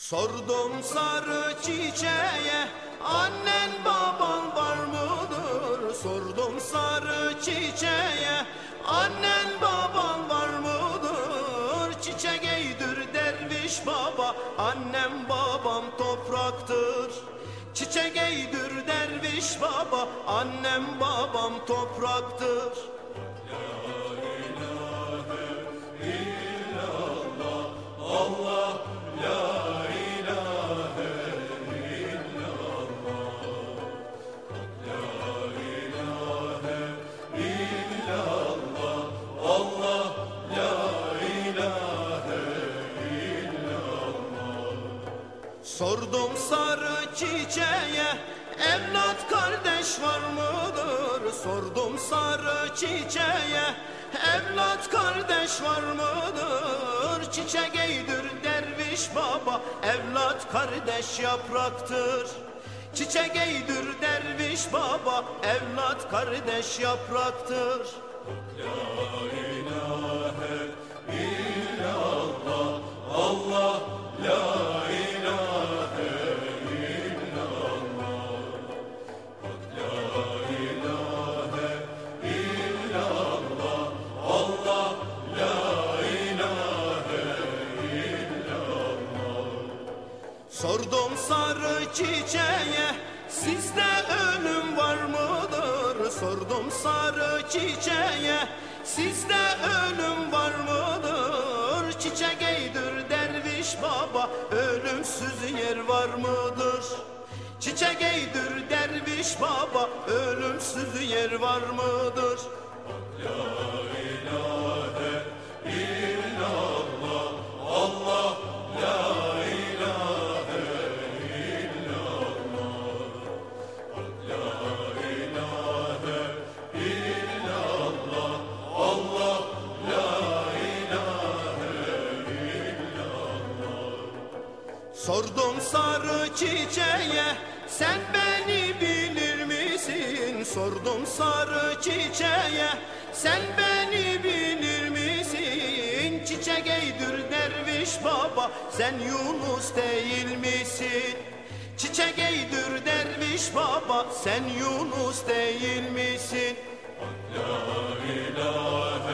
Sordum sarı çiçeğe annen baban var mıdır? Sordum sarı çiçeğe annen baban var mıdır? Çiçek eydür derviş baba annem babam topraktır. Çiçek eydür derviş baba annem babam topraktır. La ilahe illallah Allah la Sordum sarı çiçeğe evlat kardeş var mıdır? Sordum sarı çiçeğe evlat kardeş var mıdır? Çiçek eydür derviş baba evlat kardeş yapraktır. Çiçek eydür derviş baba evlat kardeş yapraktır. La ilahe Sordum sarı çiçeğe sizde ölüm var mıdır? Sordum sarı çiçeğe sizde ölüm var mıdır? Çiçek eydir derviş baba ölümsüz yer var mıdır? Çiçek eydir derviş baba ölümsüz yer var mıdır? Allah. Sordum sarı çiçeğe sen beni bilir misin? Sordum sarı çiçeğe sen beni bilir misin? Çiçek eydir derviş baba sen Yunus değil misin? Çiçek eydir derviş baba sen Yunus değil misin? La ilahe